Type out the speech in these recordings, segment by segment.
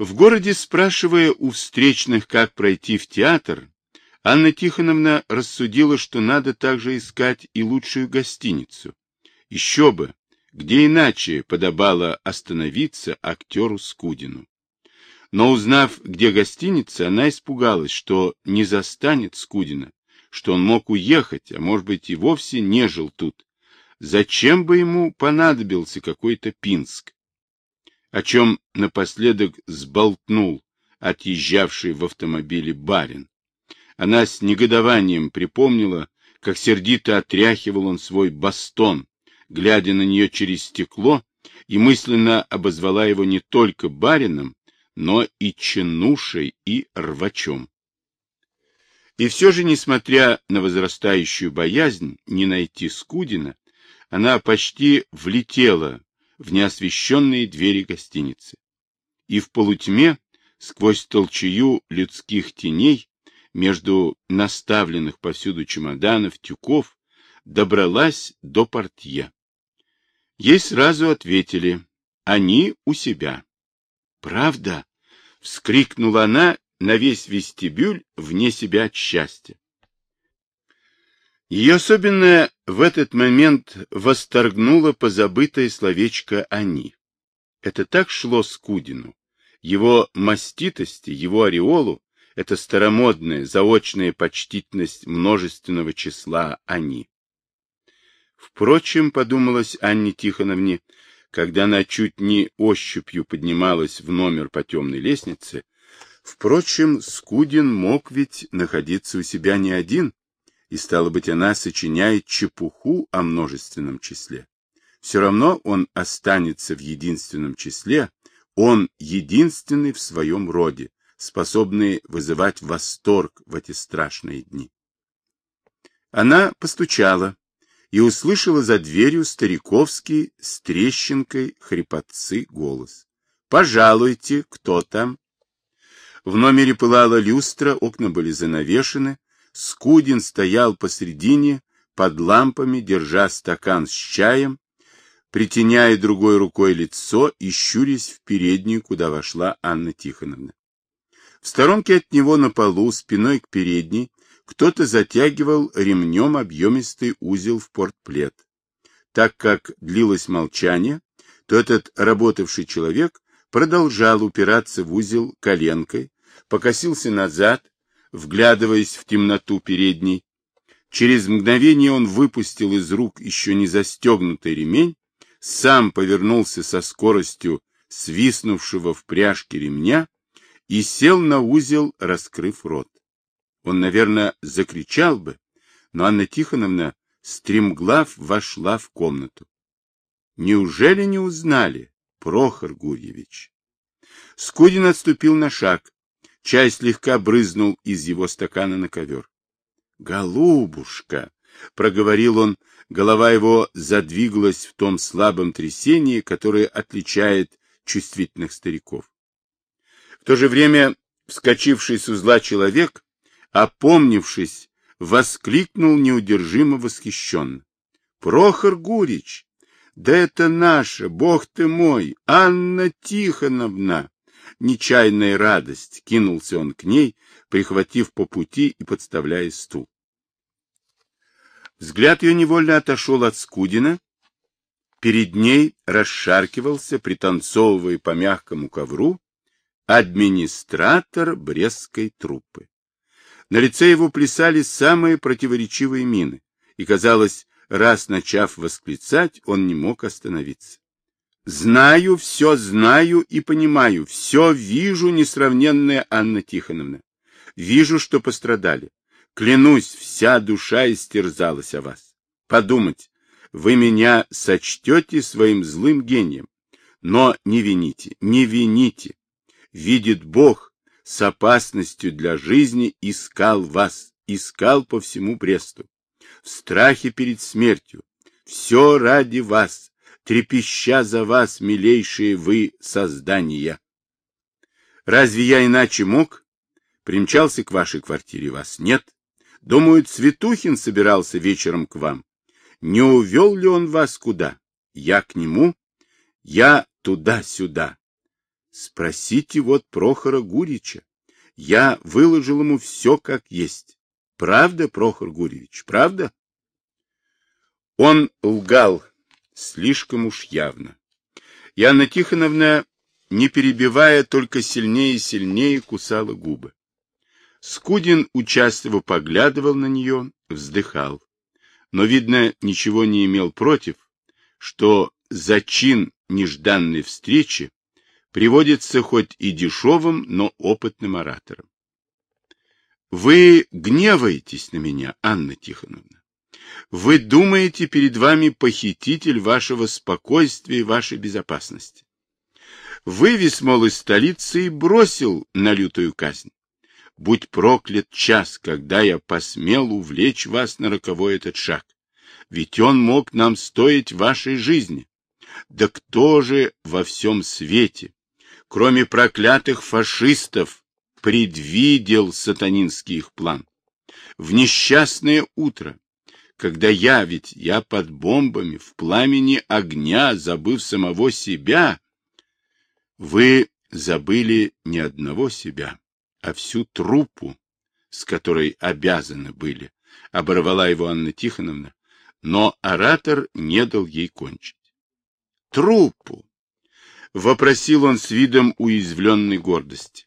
В городе, спрашивая у встречных, как пройти в театр, Анна Тихоновна рассудила, что надо также искать и лучшую гостиницу. Еще бы, где иначе подобало остановиться актеру Скудину. Но узнав, где гостиница, она испугалась, что не застанет Скудина, что он мог уехать, а может быть и вовсе не жил тут. Зачем бы ему понадобился какой-то Пинск? О чем напоследок сболтнул отъезжавший в автомобиле барин. Она с негодованием припомнила, как сердито отряхивал он свой бастон, глядя на нее через стекло, и мысленно обозвала его не только барином, но и чинушей и рвачом. И все же, несмотря на возрастающую боязнь не найти Скудина, она почти влетела в неосвещенные двери гостиницы. И в полутьме, сквозь толчую людских теней, между наставленных повсюду чемоданов, тюков, добралась до портье. Ей сразу ответили, они у себя. «Правда?» — вскрикнула она на весь вестибюль вне себя от счастья. Ее особенно в этот момент восторгнуло позабытое словечко «они». Это так шло Скудину, его маститости, его ореолу, это старомодная, заочная почтительность множественного числа «они». Впрочем, подумалось Анне Тихоновне, когда она чуть не ощупью поднималась в номер по темной лестнице, впрочем, Скудин мог ведь находиться у себя не один, и, стало быть, она сочиняет чепуху о множественном числе. Все равно он останется в единственном числе, он единственный в своем роде, способный вызывать восторг в эти страшные дни. Она постучала, и услышала за дверью стариковский с трещинкой хрипотцы голос. «Пожалуйте, кто там?» В номере пылала люстра, окна были занавешены. Скудин стоял посредине, под лампами, держа стакан с чаем, притеняя другой рукой лицо и щурясь в переднюю, куда вошла Анна Тихоновна. В сторонке от него на полу, спиной к передней, кто-то затягивал ремнем объемистый узел в портплет. Так как длилось молчание, то этот работавший человек продолжал упираться в узел коленкой, покосился назад, вглядываясь в темноту передней. Через мгновение он выпустил из рук еще не застегнутый ремень, сам повернулся со скоростью свистнувшего в пряжке ремня и сел на узел, раскрыв рот. Он, наверное, закричал бы, но Анна Тихоновна, стремглав, вошла в комнату. Неужели не узнали, Прохор Гурьевич? Скудин отступил на шаг. Чай слегка брызнул из его стакана на ковер. «Голубушка!» — проговорил он, голова его задвигалась в том слабом трясении, которое отличает чувствительных стариков. В то же время вскочивший с узла человек опомнившись, воскликнул неудержимо восхищенно. — Прохор Гурич! Да это наша, бог ты мой, Анна Тихоновна! Нечаянная радость, кинулся он к ней, прихватив по пути и подставляя стул. Взгляд ее невольно отошел от Скудина. Перед ней расшаркивался, пританцовывая по мягкому ковру, администратор Брестской труппы. На лице его плясали самые противоречивые мины, и, казалось, раз начав восклицать, он не мог остановиться. «Знаю, все знаю и понимаю, все вижу, несравненная Анна Тихоновна. Вижу, что пострадали. Клянусь, вся душа истерзалась о вас. Подумать, вы меня сочтете своим злым гением, но не вините, не вините. Видит Бог, с опасностью для жизни искал вас, искал по всему Бресту. В страхе перед смертью, все ради вас, трепеща за вас, милейшие вы создания. Разве я иначе мог? Примчался к вашей квартире, вас нет. Думаю, Цветухин собирался вечером к вам. Не увел ли он вас куда? Я к нему, я туда-сюда. Спросите вот Прохора Гурича. Я выложил ему все как есть. Правда, Прохор Гурьевич, правда? Он лгал слишком уж явно. И Анна Тихоновна, не перебивая, только сильнее и сильнее кусала губы. Скудин участливо поглядывал на нее, вздыхал. Но, видно, ничего не имел против, что зачин нежданной встречи приводится хоть и дешевым, но опытным оратором. Вы гневаетесь на меня, Анна Тихоновна. Вы думаете, перед вами похититель вашего спокойствия и вашей безопасности. Вывез, мол, из столицы и бросил на лютую казнь. Будь проклят час, когда я посмел увлечь вас на роковой этот шаг. Ведь он мог нам стоить вашей жизни. Да кто же во всем свете, кроме проклятых фашистов, предвидел сатанинский их план? В несчастное утро, когда я, ведь я под бомбами, в пламени огня, забыв самого себя, вы забыли не одного себя, а всю труппу, с которой обязаны были, оборвала его Анна Тихоновна, но оратор не дал ей кончить. Труппу! Вопросил он с видом уязвленной гордости.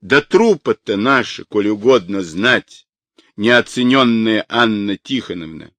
Да трупа-то наша, коли угодно знать, неоцененная Анна Тихоновна.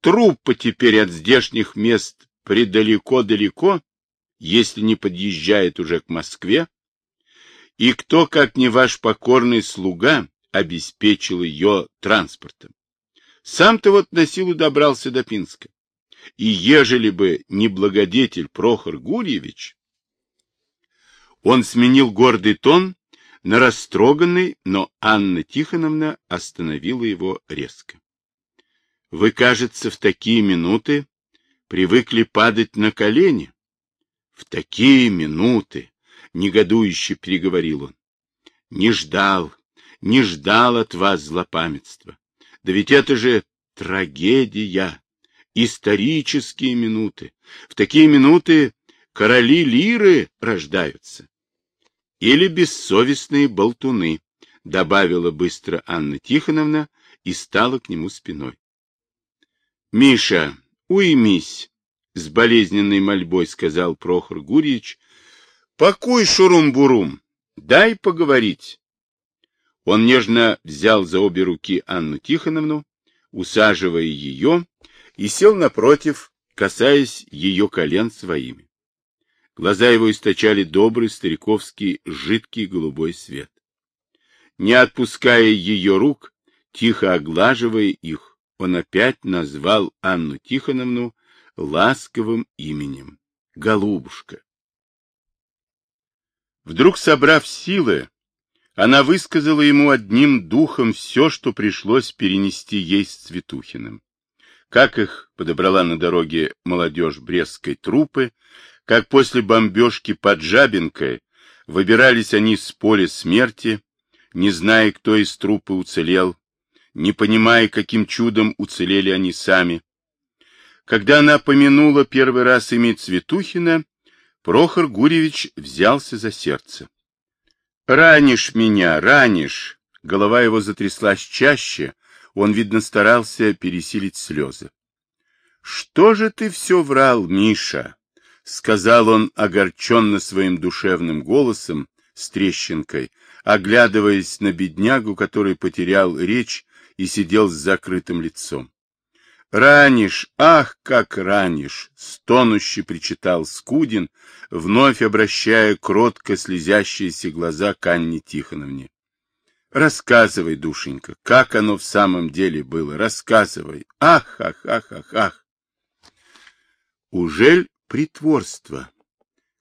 Труппа теперь от здешних мест предалеко-далеко, если не подъезжает уже к Москве, и кто, как не ваш покорный слуга, обеспечил ее транспортом. Сам-то вот на силу добрался до Пинска. И ежели бы не благодетель Прохор Гурьевич, он сменил гордый тон на растроганный, но Анна Тихоновна остановила его резко. Вы, кажется, в такие минуты привыкли падать на колени. В такие минуты, негодующе переговорил он, не ждал, не ждал от вас злопамятства. Да ведь это же трагедия исторические минуты. В такие минуты короли лиры рождаются. Или бессовестные болтуны, добавила быстро Анна Тихоновна и стала к нему спиной. Миша, уймись, с болезненной мольбой сказал Прохор Гурьевич. Покуй шурум-бурум, дай поговорить. Он нежно взял за обе руки Анну Тихоновну, усаживая ее и сел напротив, касаясь ее колен своими. Глаза его источали добрый стариковский жидкий голубой свет. Не отпуская ее рук, тихо оглаживая их, он опять назвал Анну Тихоновну ласковым именем — Голубушка. Вдруг, собрав силы, она высказала ему одним духом все, что пришлось перенести ей с Цветухиным как их подобрала на дороге молодежь Брестской трупы, как после бомбежки под Жабинкой выбирались они с поля смерти, не зная, кто из трупы уцелел, не понимая, каким чудом уцелели они сами. Когда она помянула первый раз имя Цветухина, Прохор Гурьевич взялся за сердце. «Ранишь меня, ранишь!» Голова его затряслась чаще, он, видно, старался пересилить слезы. — Что же ты все врал, Миша? — сказал он огорченно своим душевным голосом с трещинкой, оглядываясь на беднягу, который потерял речь и сидел с закрытым лицом. — Ранишь, ах, как ранишь! — стонуще причитал Скудин, вновь обращая кротко слезящиеся глаза к Анне Тихоновне. Рассказывай, душенька, как оно в самом деле было. Рассказывай. Ах, ах, ах, ах, ах. Ужель притворство?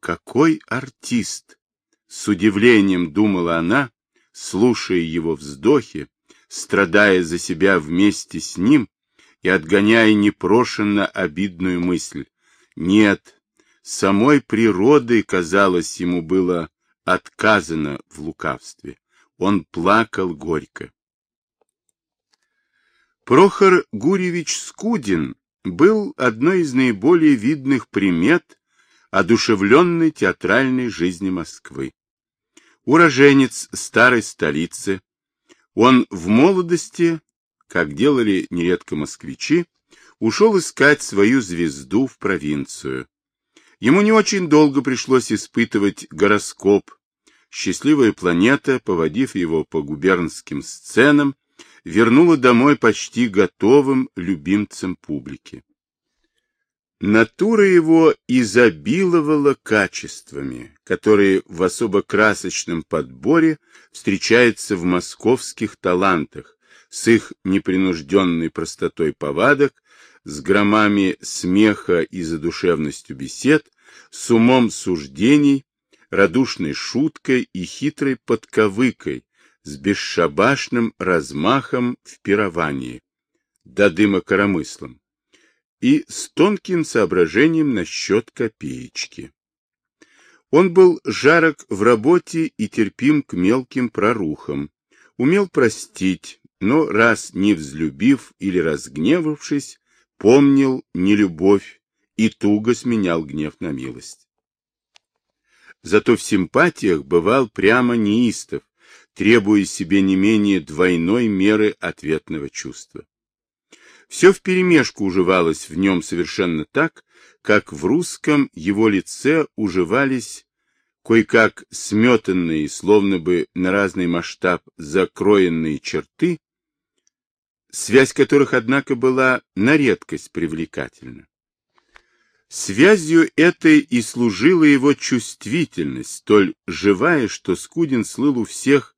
Какой артист? С удивлением думала она, слушая его вздохи, страдая за себя вместе с ним и отгоняя непрошенно обидную мысль. Нет, самой природой, казалось, ему было отказано в лукавстве. Он плакал горько. Прохор Гурьевич Скудин был одной из наиболее видных примет одушевленной театральной жизни Москвы. Уроженец старой столицы, он в молодости, как делали нередко москвичи, ушел искать свою звезду в провинцию. Ему не очень долго пришлось испытывать гороскоп. Счастливая планета, поводив его по губернским сценам, вернула домой почти готовым любимцем публики. Натура его изобиловала качествами, которые в особо красочном подборе встречаются в московских талантах, с их непринужденной простотой повадок, с громами смеха и задушевностью бесед, с умом суждений, радушной шуткой и хитрой подковыкой, с бесшабашным размахом в пировании, до дыма коромыслом, и с тонким соображением насчет копеечки. Он был жарок в работе и терпим к мелким прорухам, умел простить, но раз не взлюбив или разгневавшись, помнил нелюбовь и туго сменял гнев на милость. Зато в симпатиях бывал прямо неистов, требуя себе не менее двойной меры ответного чувства. Все вперемешку уживалось в нем совершенно так, как в русском его лице уживались кое-как сметанные, словно бы на разный масштаб закроенные черты, связь которых, однако, была на редкость привлекательна. Связью этой и служила его чувствительность, столь живая, что Скудин слыл у всех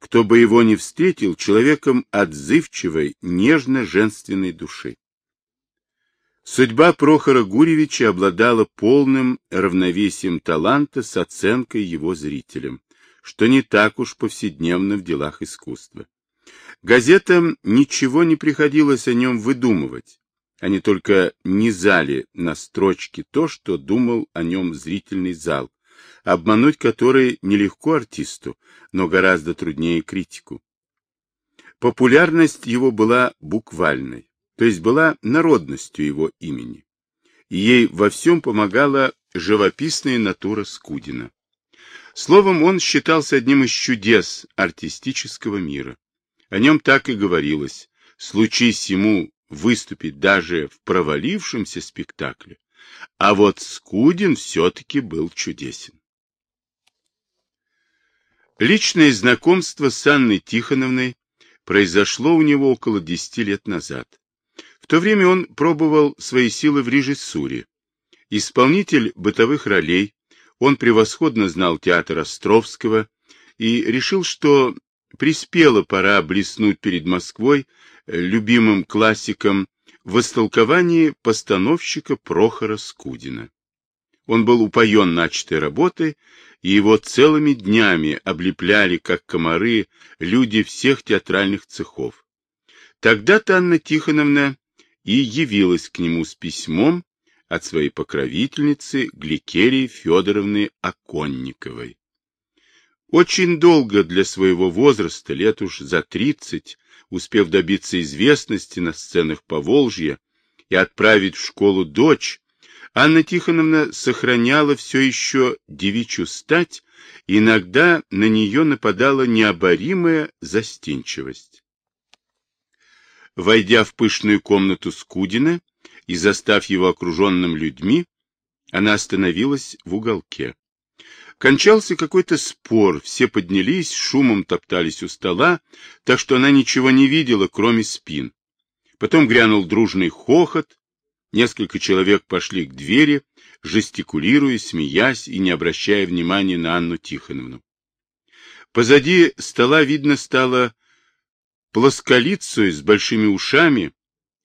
кто бы его ни встретил, человеком отзывчивой, нежно-женственной души. Судьба Прохора Гуревича обладала полным равновесием таланта с оценкой его зрителям, что не так уж повседневно в делах искусства. Газетам ничего не приходилось о нем выдумывать, они только низали на строчки то, что думал о нем зрительный зал, обмануть который нелегко артисту, но гораздо труднее критику. Популярность его была буквальной, то есть была народностью его имени. Ей во всем помогала живописная натура Скудина. Словом, он считался одним из чудес артистического мира. О нем так и говорилось. Случись ему выступить даже в провалившемся спектакле, а вот Скудин все-таки был чудесен. Личное знакомство с Анной Тихоновной произошло у него около десяти лет назад. В то время он пробовал свои силы в режиссуре. Исполнитель бытовых ролей, он превосходно знал театр Островского и решил, что приспела пора блеснуть перед Москвой любимым классиком в истолковании постановщика Прохора Скудина. Он был упоен начатой работой, и его целыми днями облепляли, как комары, люди всех театральных цехов. Тогда-то Анна Тихоновна и явилась к нему с письмом от своей покровительницы Гликерии Федоровны Оконниковой. Очень долго для своего возраста, лет уж за тридцать, успев добиться известности на сценах Поволжья и отправить в школу дочь, Анна Тихоновна сохраняла все еще девичью стать, иногда на нее нападала необоримая застенчивость. Войдя в пышную комнату Скудина и застав его окруженным людьми, она остановилась в уголке. Кончался какой-то спор, все поднялись, шумом топтались у стола, так что она ничего не видела, кроме спин. Потом грянул дружный хохот, несколько человек пошли к двери, жестикулируя, смеясь и не обращая внимания на Анну Тихоновну. Позади стола видно стало плосколицу с большими ушами,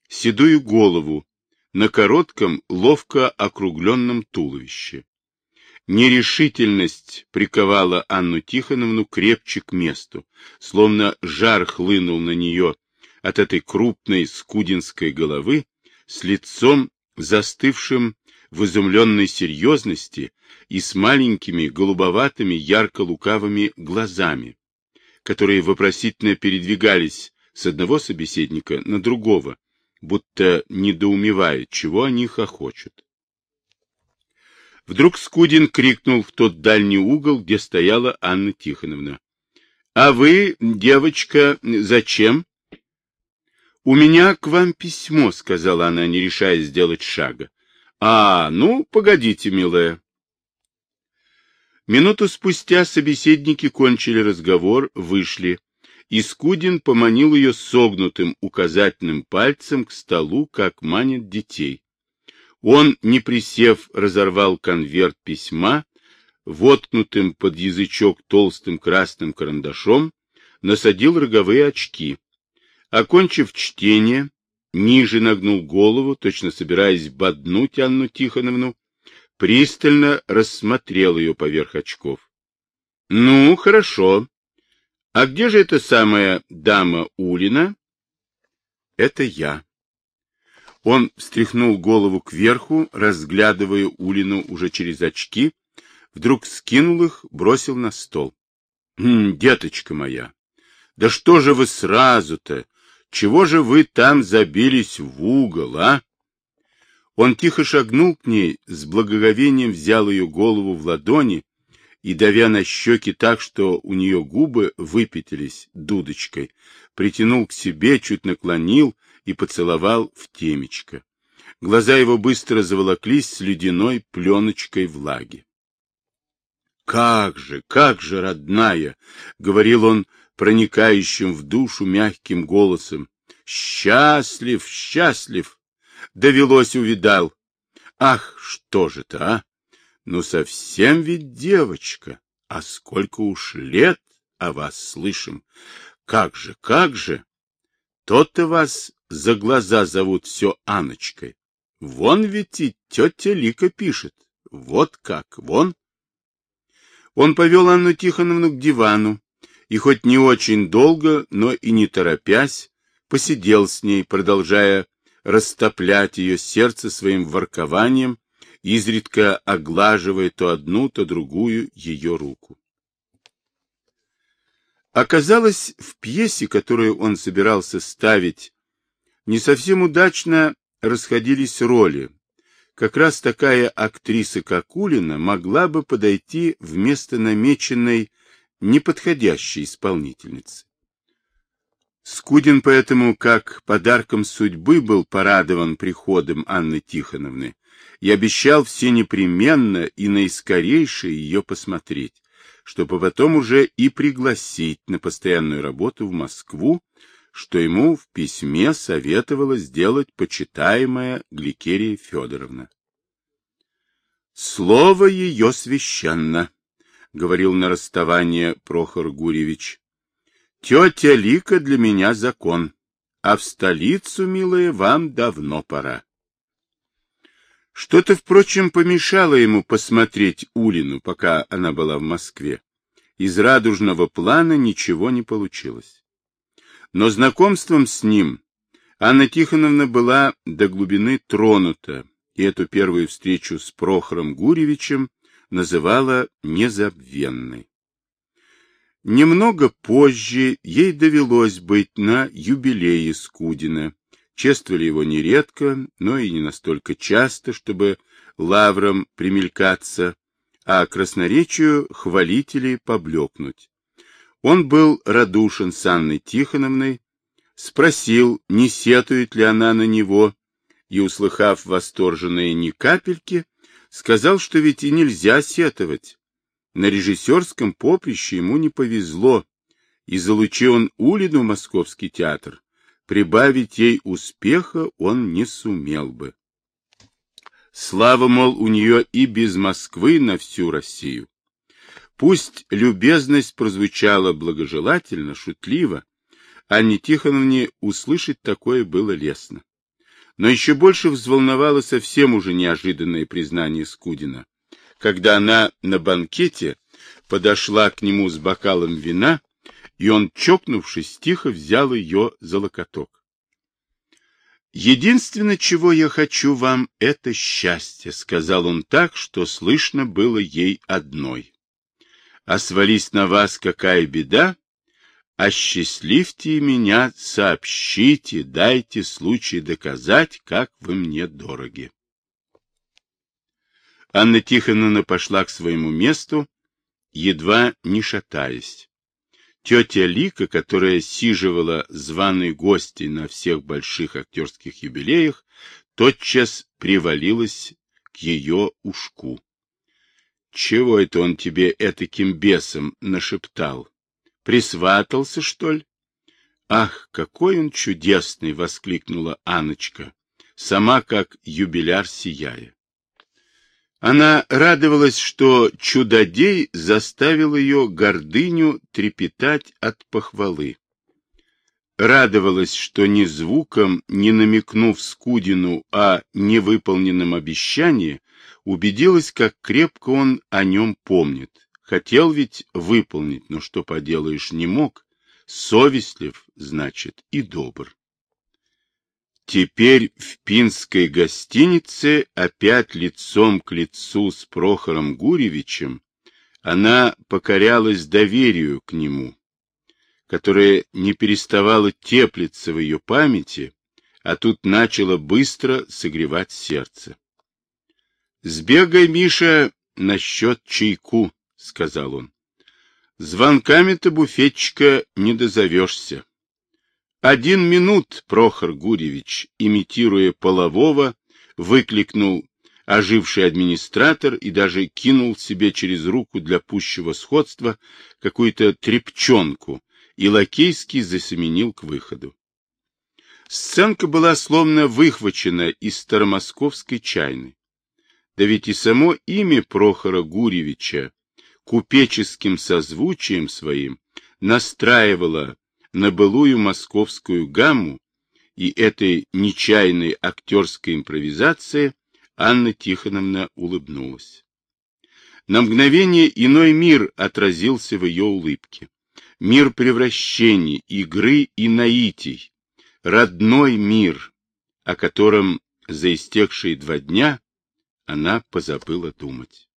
седую голову, на коротком, ловко округленном туловище. Нерешительность приковала Анну Тихоновну крепче к месту, словно жар хлынул на нее от этой крупной скудинской головы с лицом застывшим в изумленной серьезности и с маленькими голубоватыми ярко-лукавыми глазами, которые вопросительно передвигались с одного собеседника на другого, будто недоумевая, чего они хохочут. Вдруг Скудин крикнул в тот дальний угол, где стояла Анна Тихоновна. — А вы, девочка, зачем? — У меня к вам письмо, — сказала она, не решаясь сделать шага. — А, ну, погодите, милая. Минуту спустя собеседники кончили разговор, вышли, и Скудин поманил ее согнутым указательным пальцем к столу, как манит детей. Он, не присев, разорвал конверт письма, воткнутым под язычок толстым красным карандашом, насадил роговые очки. Окончив чтение, ниже нагнул голову, точно собираясь боднуть Анну Тихоновну, пристально рассмотрел ее поверх очков. — Ну, хорошо. А где же эта самая дама Улина? — Это я. Он встряхнул голову кверху, разглядывая Улину уже через очки, вдруг скинул их, бросил на стол. «Хм, — Деточка моя, да что же вы сразу-то? Чего же вы там забились в угол, а? Он тихо шагнул к ней, с благоговением взял ее голову в ладони и, давя на щеки так, что у нее губы выпятились дудочкой, притянул к себе, чуть наклонил и поцеловал в темечко. Глаза его быстро заволоклись с ледяной пленочкой влаги. «Как же, как же, родная!» — говорил он проникающим в душу мягким голосом. «Счастлив, счастлив! Довелось увидал! Ах, что же-то, а! Ну, совсем ведь девочка! А сколько уж лет о вас слышим! Как же, как же! То-то вас за глаза зовут все Аночкой. Вон ведь и тетя Лика пишет. Вот как, вон. Он повел Анну Тихоновну к дивану, и хоть не очень долго, но и не торопясь, посидел с ней, продолжая растоплять ее сердце своим воркованием, изредка оглаживая то одну, то другую ее руку. Оказалось, в пьесе, которую он собирался ставить не совсем удачно расходились роли. Как раз такая актриса, как Улина, могла бы подойти вместо намеченной неподходящей исполнительницы. Скудин поэтому, как подарком судьбы, был порадован приходом Анны Тихоновны и обещал все непременно и наискорейшее ее посмотреть, чтобы потом уже и пригласить на постоянную работу в Москву, что ему в письме советовала сделать почитаемая Гликерия Федоровна. «Слово ее священно», — говорил на расставание Прохор Гурьевич. «Тетя Лика для меня закон, а в столицу, милая, вам давно пора». Что-то, впрочем, помешало ему посмотреть Улину, пока она была в Москве. Из радужного плана ничего не получилось. Но знакомством с ним Анна Тихоновна была до глубины тронута, и эту первую встречу с Прохором Гуревичем называла незабвенной. Немного позже ей довелось быть на юбилее Скудина. Чествовали его нередко, но и не настолько часто, чтобы лавром примелькаться, а красноречию хвалителей поблекнуть. Он был радушен с Анной Тихоновной, спросил, не сетует ли она на него, и, услыхав восторженные ни капельки, сказал, что ведь и нельзя сетовать. На режиссерском поприще ему не повезло, и, залучи он Улину в Московский театр, прибавить ей успеха он не сумел бы. Слава, мол, у нее и без Москвы на всю Россию. Пусть любезность прозвучала благожелательно, шутливо, Анне Тихоновне услышать такое было лестно. Но еще больше взволновало совсем уже неожиданное признание Скудина, когда она на банкете подошла к нему с бокалом вина, и он, чокнувшись, тихо взял ее за локоток. «Единственное, чего я хочу вам, — это счастье», — сказал он так, что слышно было ей одной а свались на вас какая беда, осчастливьте меня, сообщите, дайте случай доказать, как вы мне дороги. Анна Тихоновна пошла к своему месту, едва не шатаясь. Тетя Лика, которая сиживала званой гостей на всех больших актерских юбилеях, тотчас привалилась к ее ушку. — Чего это он тебе этаким бесом нашептал? Присватался, что ли? — Ах, какой он чудесный! — воскликнула Аночка, сама как юбиляр сияя. Она радовалась, что чудодей заставил ее гордыню трепетать от похвалы. Радовалась, что ни звуком, не намекнув Скудину о невыполненном обещании, убедилась, как крепко он о нем помнит. Хотел ведь выполнить, но что поделаешь, не мог. Совестлив, значит, и добр. Теперь в пинской гостинице, опять лицом к лицу с Прохором Гуревичем, она покорялась доверию к нему, которое не переставало теплиться в ее памяти, а тут начало быстро согревать сердце. — Сбегай, Миша, насчет чайку, — сказал он. — Звонками-то буфетчика не дозовешься. Один минут, Прохор Гурьевич, имитируя полового, выкликнул оживший администратор и даже кинул себе через руку для пущего сходства какую-то трепчонку, и лакейский засеменил к выходу. Сценка была словно выхвачена из старомосковской чайной. Да ведь и само имя Прохора Гурьевича купеческим созвучием своим настраивало на былую московскую гамму и этой нечаянной актерской импровизации Анна Тихоновна улыбнулась. На мгновение иной мир отразился в ее улыбке. Мир превращений, игры и наитий. Родной мир, о котором за истекшие два дня она позабыла думать.